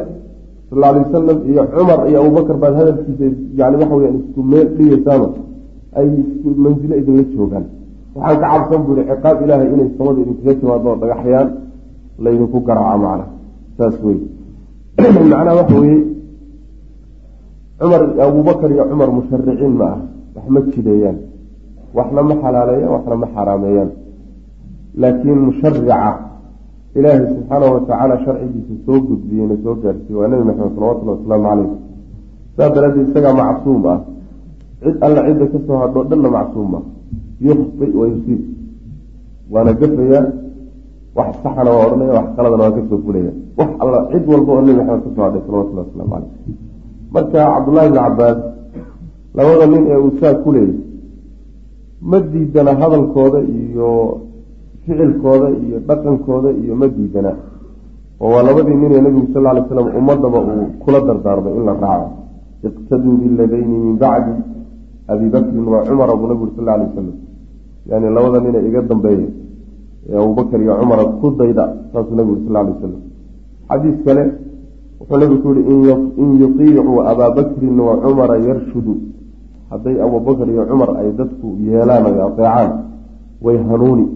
sal alay wasalam iyo cumar iyo abubakar baad hadalkiisa yani waxa weyaan isku meel dhigaysaama ay isku mansilo idinla joogaan waxaan ka cabsan buri ciqaab ilaahay inay samada idinkaga timaado oo dhagaxyaan laydinku garaaco macna saas wey macnaha waxa weye cumar abubakar iyo cumar mushariciin ma ah. Wax ma jideeyaan. Waxna ma xalaaleeyaan waxna ma xaraameeyaan. Laakiin musharica ilaahay subxaanahu watacaala sharcigiisa soo gudbiyeyna soo gaarsiiye waa nebi maxamed salawatullahi wasalaamu caleyh saas daraaddeed isagaa macsuum ah. Cid alla cidda ka soo hadho dhanna macsuum ah yukhti wa yusiib waana gafayaa wax saxana waa odhanaya wax qaladana waa ka soo fulaya wax alla cid walba oo nebi maxamed ka soo hadhay salawatullahi waslamu caleyh marka cabdullahi bni cabaas labada nin ee uu saa ku leeyay ma diidana hadalkooda iyo ficilkooda iyo dhaqankooda iyo ma diidana. Oo waa labadii nin ee nebigu sal ly slam ummadaba uu kula dardaarmay in la raaco. Iqtaduu biladayni min bacdi abi bakrin wa cumara buu nabigu sal lay wasalam yani labada nin ee iga dambeeya ee abubakar iyo cumara ku dayda saasuu nabigu sal lay wasalam xadiis kale wuxuu nabigu ku yihi in yutiicuu abaa bakrin wa cumara yarshudu. Hadday abubakar iyo cumar ay dadku yeelaan ay adeecaan way hanuuni.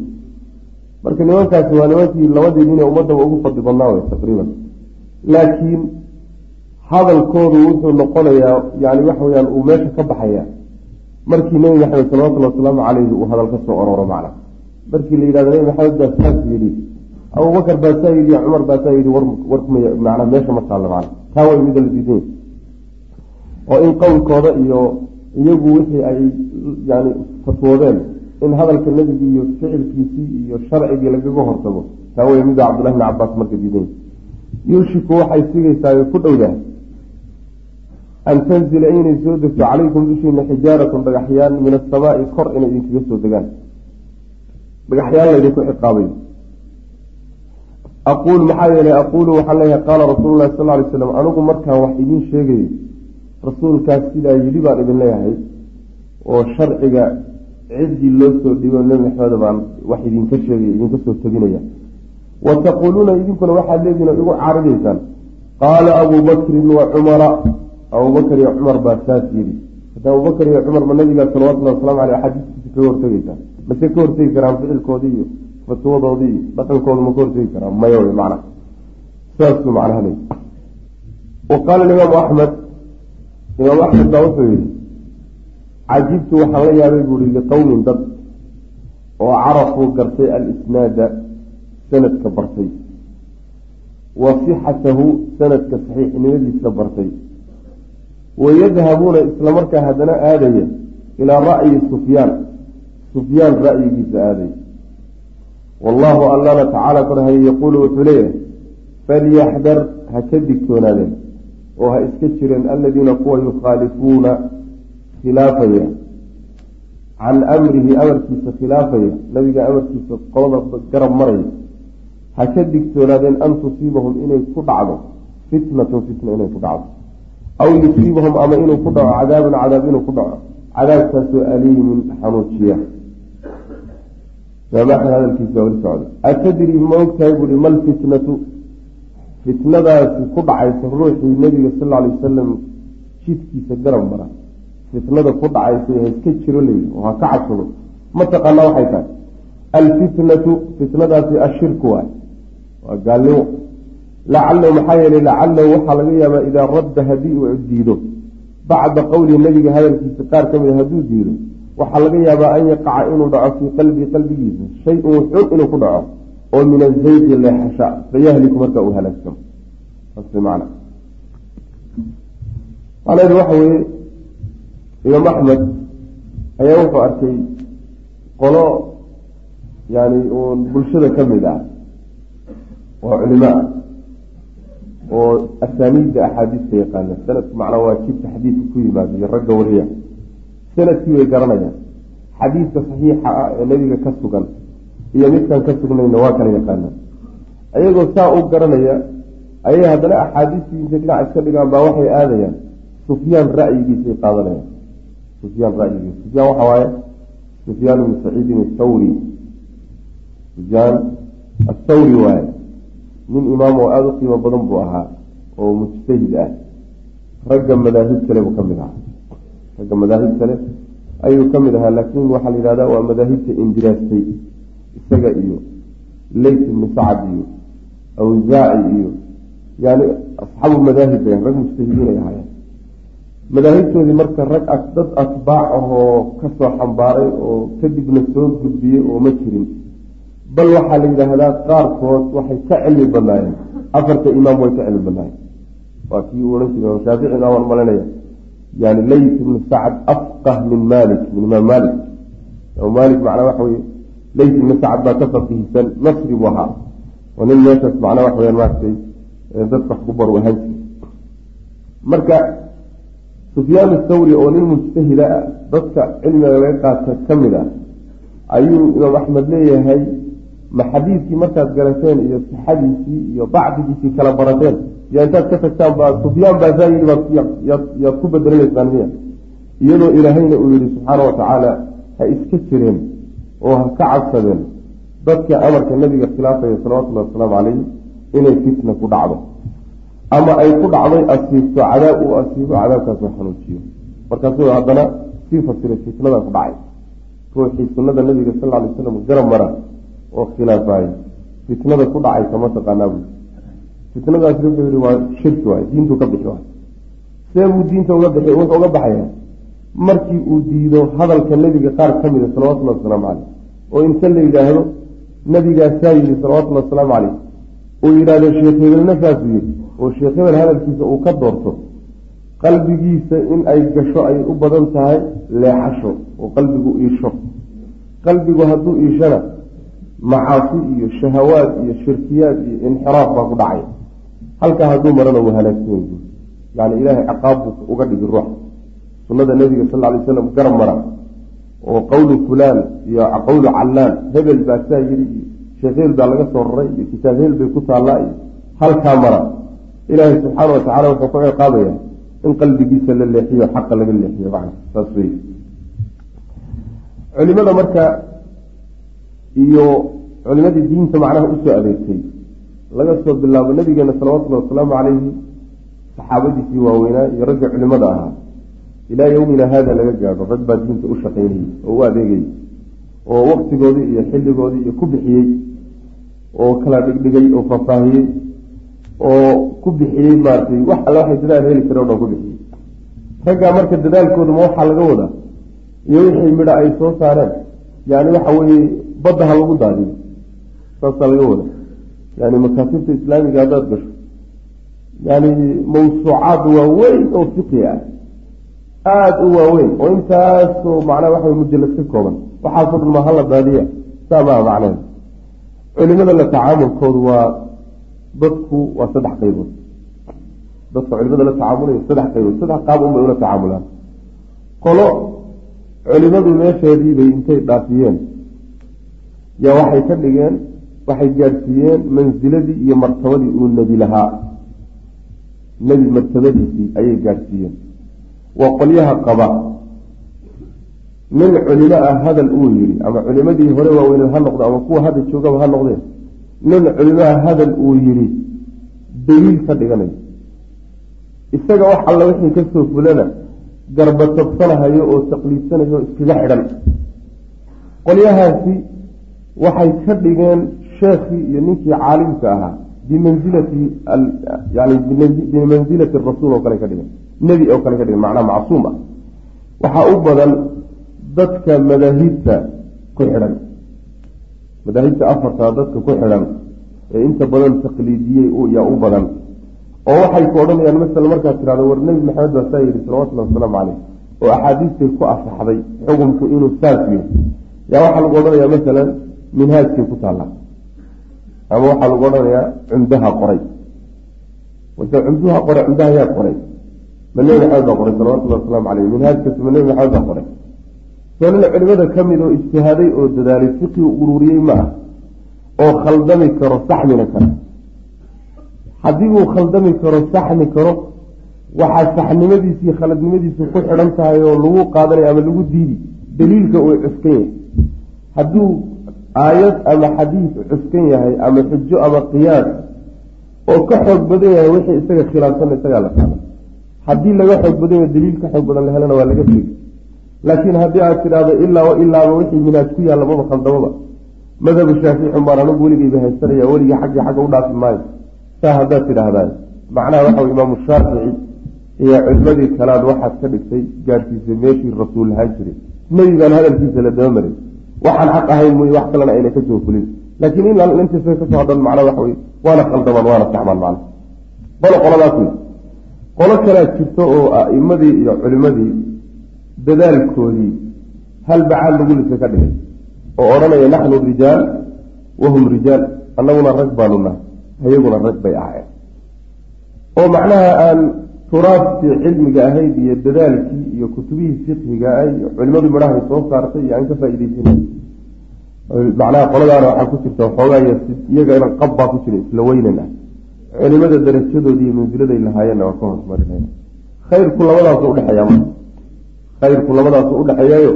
Marka nimankaasi waa nimankii labadii nin ee ummadaba ugu fadli badnaa wey taqriiban. Laakiin hadalkoodu wuxuu noqonayaa yani waxa weyaan uu meesha ka baxaya markii nebi maxamed salawatullhi wasalaamu caleyhi uu hadal ka soo ororo macna. Markii la yidhahdo nebi maxamed baa saas yidhi abubakar baa saa yidhi cumar baa saa yidhi warmana meesha ma taalla macna. Taa way mida la diiday oo in qowlkooda iyo iyagu wixii ay yani fatwoodeen in hadalka nebigi iyo ficilkiisii iyo sharcigii lagaga hortago. Taa way mida cabdullahi bni cabaas marka diiday yuushiku waxay sigaysaa ku dhowdahay an tanzila inay soo degto calaykum dushiina xijaaratun dhagaxyaan min asamaai kor inay idinkaga soo degaan. Dhagaxyaan laydinku ciqaabay. Aquul maxaa yeelay aquulu waxaan leeyahay qaala rasuulu lahi sal ly slam anigu markaan wax idiin sheegayo rasuulkaas sidaa yidhi baan idin leeyahay oo sharciga ciddii loo soo dhibo nebi maxamed baan wax idinka sheegaya idinka soo teginaya wa taquuluuna idinkuna waxaad leedihin igu caaridaysaan qaala abuu bakrin wa cumara abubakar iyo cumar baa saas yidhi. Hadda abubakar iyo cumar ma nabigaa salawatullahi waslamu aleyh axaadiiskiisa kaga hortegeysaa mase ka hortegi karaan ficilkoodii iyo fatwadoodii iyo dhaqankooda ma ka hortegi karaan? Maya wy macna saasuu macnaha leey wa qaala imaamu axmed imaam axmed baa wuxuu yihi cajibtu waxaan la yaabay buuhi liqowmin dad oo carafuu gartay alisnaada sanadka bartay. Wa sixatahu sanadka saxiixnimadiisa bartay wayadhabuuna islamarkaa haddana aadaya ilaa ra'yi sufyaan sufyaan ra'yigiisa aaday wallahu allana tacaala korhaye yaquulu wuxuu leeyahay falyaxdar ha ka digtoonaadeen oo ha iska jireen aladiina kuwa yukhaalifuuna khilaafaya can amrihi amarkiisa khilaafaya nabiga amarkiisa qolada garab maraya ha ka digtoonaadeen an tusiibahum inay ku dhacdo fitnatun fitna inay ku dhacdo aw yusiibahum ama inuu ku dhaco cadaabun cadaab inuu ku dhaco cadaabkaasoo aliimin xanuujiya imaam hadalkiisa wali socda atadri ma ogtahay buui mal fitnatu fitnadaasi ku dhacaysa ruuxii nabiga sal alay wasalam jidkiisa garab mara fitnada ku dhacaysa ha iska jiro leyi oo ha ka cabsado ma taqaana waxay tahay alfitnatu fitnadaasi ashirku waay waa gaalnimo lacalahu maxaa yeelay lacalahu waxaa laga yaabaa idaa radda haddii uu diido bacda qowlihi nabiga hadalkiisa qaar ka mid a hadduu diido waxaa laga yaabaa an yaqaca inuu dhaco fii qalbii qalbigiisa. Shay-un xun inuu ku dhaco oo min azayqi leexasha fayahliku marka uu halaagsamo man waxa weeye imaam axmed ayaa wuxuu arkay qolo yani uun bulshada ka mid ah oo culimo ah oo asaaniidda axaadiista yaqaana sanadku macnaa waa jidka xadiidka ku yimaado iyo ragga wariya sannadkii way garanayaan. Xadiidka saxiixa ah ee nebiga ka sugan iyo midkaan ka sugnayna waa kala yaqaanaan. Ayagoo saa u garanaya ayay haddana axaadiistii intay dhinac iska dhigaan baa waxay aadayaan sufyaan ra'yigiisay qaadanayaan. Sufyaan ra'yigiisa. Sufyaan waxa waaye? Sufyaan ibnu saciidin athawri sufyaan athawri waaye nin imaam oo aada u qiimo badan buu ahaa oo mujtahid ah. Ragga madaahib kale buu ka mid ahaa. Ragga madaahib kale ayuu ka mid ahaa laakiin waxaa la yidhahdaa waa madaahibta indiraastay isaga iyo leyt ibnu sacad iyo awsaaci iyo yani asxaabu madaahib bay rag mujtahidiin ay ahaayeen. Madaahibtoodii marka rag dad atbaac ahoo ka soo xambaaray oo kadibna soo gudbiyey oo ma jirin bal waxaa la yidhaahdaa qaarkood waxay ka cilmi badnaayeen. Afarta imaam way ka cilmi badnaayeen. Waa kii uu odhan jiray shaafici imaam malinaya yani leyt ibnu sacad afqah min malik min imaam malik malik macnaa waxa weye leyt ibnu sacad baa ka faqihisan nasri buu ahaa. Oo nin meeshaas macnaa waxa weyaan maaragtay dadka wax ku ahaan jiri marka sufyaan athawri oo nin mujtahida ah dadka cilmiga laga qaata ka mid ah ayuu imaam axmed leeyahay ma xadiidkii markaad garateen iyo sixadiisii iyo dacfigiisii kala barateen iyo intaad ka tagtaan baa sufyaan baa saa yidhi yaad ku bedelanaysaan miya. Iyadoo ilaahayna uu yihi subxaana wa tacaala ha iska jireen oo ha ka cabsadeen dadka amarka nabiga khilaafaya salawatullahi wasalaamu calayh inay fitna ku dhacdo. Ama ay ku dhacday asiibto cadaab uu asiibo cadaabkaasoo xanuujiyo. Markaasuu haddana sii fasiray fitnada ku dhacay. Ruuxii sunada nabiga sal ly slam garab mara oo khilaafaayey fitnada ku dhacaysa ma taqaanaa bui fitnadaasi wuxuu yihi waa shirki waay diintu ka bixi waay. See buu diinta uga bixi wuxuu uga baxaya markii uu diido hadalka nebiga qaar ka mida salawatullahi wasalaamu caleyh oo inta la yidhaahdo nabigaasaa yidhi salawatullahi wasalaamu caleyh uu yidhahdo sheekh hebelna saasuu yidhi. Oo sheekh hebel hadalkiisa uu ka doorto qalbigiisa in ay gasho ay u badan tahay leexasho oo qalbigu iisho. Qalbigu hadduu iishana macaasi iyo shahawaad iyo shirkiyaad iyo inxiraaf baa ku dhacay. Halkaa hadduu marana wuu halaagsan wey yani ilaahay ciqaab buu uga dhigi ruux. Sunada nebiga sal ly slam garab mara. Oo qawlu fulaan iyo qawlu callaan hebel baa saa yiri iyo sheekh baa laga soo raray iyo kitaab hebel bay ku taallaa iyo halkaa mara. Ilaahay subxaana wa tacala wuxuu ku ciqaabaya in qalbigiisa la leexiyo xaqa laga leexiyo macna saas wey culimada marka iyo culimadii diinta macnaha u soo adeegtay laga soo bilaabo nabigeena salawatullhi wasalaamu calayhi saxaabadiisii waaweynaa iyo ragga culimada ahaa. Ilaa yowmina haada laga gaadho rag baa diinta u shaqaynayey oo u adeegayay oo waktigoodii iyo xilligoodii iyo ku bixiyey oo kala dhigdhigay oo faahfaahiyey oo ku bixiyey maaratay wax alle waxay dadaal heli kare o dhan ku bixiyey. Raggaa marka dadaalkooda ma waxaa laga wadaa? Iyo wixii midho ay soo saareen yani waxa weeye badda ha lagu daadiyo saasaa laga wada yani makaatibta islaamiga haddaad gasho. Yani mawsuucaad waaweyn oo fiqi ah. Aada u waaweyn oo intaasoo macnaa waxa mujalad ka kooban. Waxaasoo dhan mahala daadiya. Saa maa culimada la tacaamulkoodu waa dadku waa saddex qaybood. Dadka culimada la tacaamulaya saddex qaybood. Saddex qaab un bay ula tacaamulaan. Qolo culimadu meesheediibay intay dhaafiyeen. Yaa waxay ka dhigeen waxay gaadhsiiyeen mansiladii iyo martabadii uu nebi lahaa. Nebi martabadiisii ayay gaadhsiiyeen waa qolyaha qaba. Nin culimo ah hadal uu yidhi ama culimadii hore waaweyneed ha noqdo ama kuwa hadda joogaba ha noqdeen. Nin culimaha hadal uu yidhi daliil ka dhiganayo isaga wax alla wixii ka soo fulana garba tabsanahayo oo taqliidsanayo iskaga xidhan. Qolyahaasi waxay ka dhigeen sheekhii iyo ninkii caalimka ahaa bimansilati yani bimansilati rasuul oo kale ka dhigeen nebi oo kale ka dhigeen macnaha macsuum ah. Waxaa u badan dadka madaahibta ku xidhan. Madaahibta afarta dadka ku xidhan ee inta badan taqliidiyey yaa u badan oo waxay ku odhanayaan masala markaad tirahdo war nebi maxamed baa saa yidhi salawatullahi wasalaamu caleyh oo axaadiistay ku asaxday xukumku inuu saas yahay. Yaa waxaa lagu odhanayaa masalan minhaajkay ku taalla ama waxaa lagu odhanayaa cumdaha qoray. Wase cumduha qoray cumdaha yaa qoray. Ma nebi maxamed baa qoray salawatullahi wasalaamu caleyh minhaajkas ma nebi maxamed baa qoray. Soo nin culimada ka mid oo ijtihaaday oo dadaalay fiqi ururiyey ma ah oo khaldami karo saxmina kara haddii uu khaldami karo saxmi karo waxaa saxnimadiisi iyo khaladnimadiisu ku xidhan tahay oo lagu qaadanaya ama lagu diidi daliilka uu cuskan yahay. Hadduu aayad ama xadiis cuskan yahay ama xujo ama qiyaas oo ka xoog badan yahay wixii isaga khilaafsan isagaa la qaada haddii laga xoog badan yahay daliil ka xoog badan la helana waa laga tegi laakiin haddii aad tidhaahdo ilaa ilaaba wixii minaaj ku yaalla maba khaldamaba. Madhabu shaafici baan anigu weligeyba haysanaya weligii xaggii xagga u dhaafi maayo saa haddaad tidhaahdaan. Macnaha waxa wey imaamu shaafici iyo culimadii kalaad waxaad ka dhigtay gaadhsiisay meeshii rasuul lahaan jiray. Nebigaan hadalkiisa la dabamaray waxaan xaq ahayn mooye wax kalena ayna ka soo fulin. Laakiin in intaisa ka soo hadhan macnaa waxa wey waana khaldamaan waana saxmaan macna qolo qoladaas wey qolo kalaad jirto oo a'imadii iyo culimadii dadaalkoodii hal bacaal lagu lisa ka dhigay. Oo odhanaya naxnu rijaal wahum rijaal annaguna rag baanu nahay hayaguna rag bay ahayn oo macnaha aan turaabtii cilmiga ahayd iyo dadaalkii iyo kutubihii fiqhiga iyo culimadu midhahay soo saartay iyo aan ka faa'iideysanay macnaha qoladaana waxaa ku jirta waxoogaa iyagana qab baa ku jira isla weynan culimada darajadoodii iyo mansiladay lahaayeenna waa ka hoos marinaya khayrku labadaasu udhexeeya marka khayrku labadaasu udhexeeyayo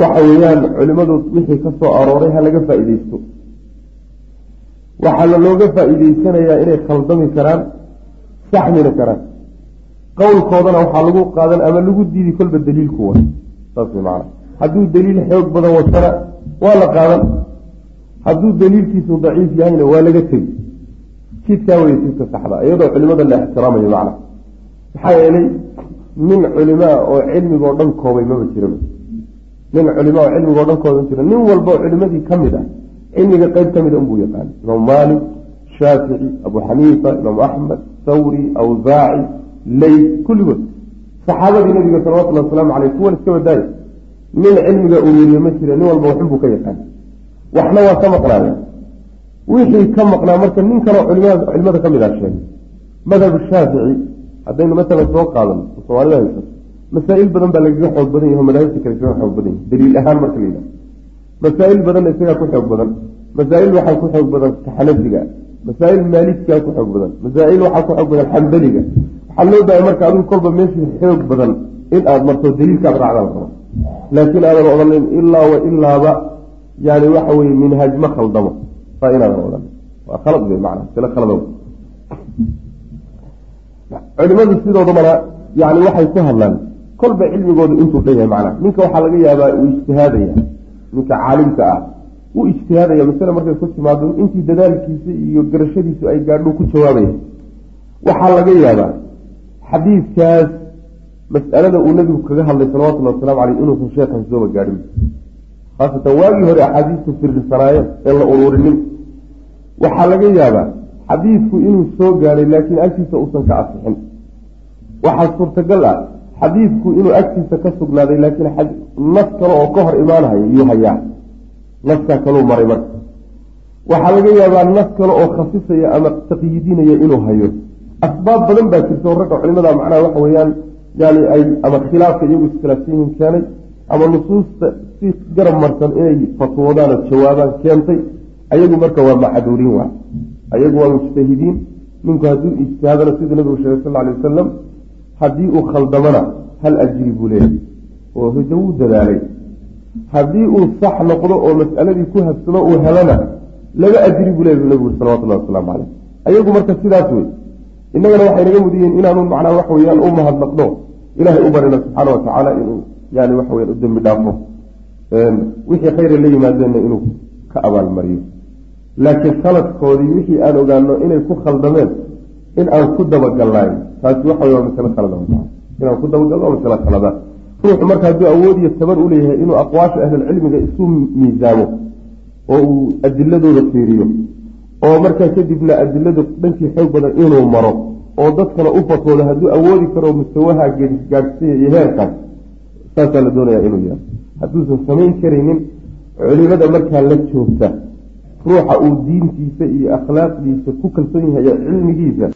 waxa weeyaan culimadu wixii ka soo arooray ha laga faa'iideysto waxaa looga faa'iideysanayaa inay khaldami karaan saxmina karaan. Qowlkoodana waxaa lagu qaadan ama lagu diidi kolba daliilku wa saas macana hadduu daliil xoog badan watana waa la qaadan. Hadduu daliilkiisu daciif yahayna waa laga tegi. Jidkaa wey jidka saxda iyadoo culimada la ixtiraamayo macna. Maxaa yeelay nin culimaa oo cilmigoo dhan koobay maba jiraba nin culima oo cilmigoo dhan koobay ma jira nin oo culimadii ka mid ah cilmiga qeyb ka mida unbuu yaqaan imaamu maalik shaafici abu xaniifa imaamu axmed thawri awsaaci ley kulligood. Saxaabadii nabiga salawatullhi wasalaamu caleyh kuwan iska badaaya nin cilmiga ururiye ma jira nin walba waxunbuu ka yaqaan waxna waa ka maqnaaya wixii ka maqnaa marka nin kaleo culimada ka mid ah sheegay. Madhab shaafici haddaynu masalan soo qaadan soomaalida haysato masaa-il badan baa lagaga xoog badan yahi o madaahibta kale kaga xoog badan yahi daliil ahaan marka la yidhaha masaa-il badanna isagaa ku xoog badan masaa-il waxaa ku xoog badan xanafiga masaa-il maalikkaa ku xoog badan. Masaa-il waxaa ku xoog badan xambaliga waxaa loo bahay marka adigu kolba meeshii xoog badan in aada marto daliilkaad raacdaan rabo laakiin aadan odhanin ilaa wa ilaaba yani waxa weye minhaaj ma khaldamo. Saa inaadan odhan waa khalad wey macna sila khalada culimadu sidoodabana yani waxay ku hadlaan kolba cilmigoodu intuu dhan yahay macnaha ninka waxaa laga yaabaa uu ijtihaadaya ninka caalimka ah uu ijtihaadaya masale markay ku timaado intii dadaalkiisa iyo garashadiisu ay gaadho ku jawaabaya waxaa laga yaabaa xadiidkaas mas'alada uu nebigu kaga hadlay salawatullahi wasalaamu caleyh inuusan sheekhan sooba gaadhin. Khaasatan waagii hore axaadiistu firirsanaayen ee la ururinin waxaa laga yaabaa xadiidku inuu soo gaadhay laakiin agtiisa uusan ka asixin. Waxaa suurtagal ah xadiidku inuu agtiisa ka sugnaaday laakiin nas kale oo ka hor imaanahaya yuu hayaa naskaa kaluu maray marka. Waxaa laga yaabaa nas kale oo khasisaya ama taqyiidinaya inuu hayo. Asbaab badan baa jirta oo ragga culimada macnaha waxa weeyaan yani ay ama khilaafka iyagu iskhilaafsan yihiin keenay ama nusuusta si garab marsan inay fatwoodaan oo jawaabaan keentay. Ayagu marka waa macduuriin waa. Ayagu waa mujtahidiin. Ninku hadduu ijtihaadana siduu nabigu sheegay sal alay wasalam haddii uu khaldamana hal ajri buu leeyahy oo hida wuu dadaalay haddii uu sax noqdo oo mas'aladii ku habsamo uu helana laba ajri buu leeyahy nabigu salawatullahi wasalaamu caleyh ayagu marka sidaas wey innagana waxay naga mudiyiin inaanu macnaa wax weeyaan u mahadnaqno ilahay u barino subxaana watacaala inuu yani waxa weyan u dembi dhaafo. Wixii khayra la yimaadeenna inuu ka abaalmariyo laakiin khaladkoodii wixii aan ogaano inay ku khaldameen in aan ku dabagalnaay taasi waxa masale khalada inaan ku dabagalno waa masale khalada ruuxu marka hadduu awood iyo tabar u leeyahay inuu aqwaasha ahlilcilmiga isu miisaamo oo uu adiladooda fiiriyo oo markaa kadibna adiladu dhankii xoog badan inuu maro oo dadkana u fatoodo hadduu awoodi karo mustawaha gaadhsiiya iyo heerkaas saasaa la doonaya inuu yahay. Hadduusan samayn karaynin culimada markaa la joogta ruuxa uu diintiisa iyo akhlaaqdiisa ku kalsoon yahay cilmigiisa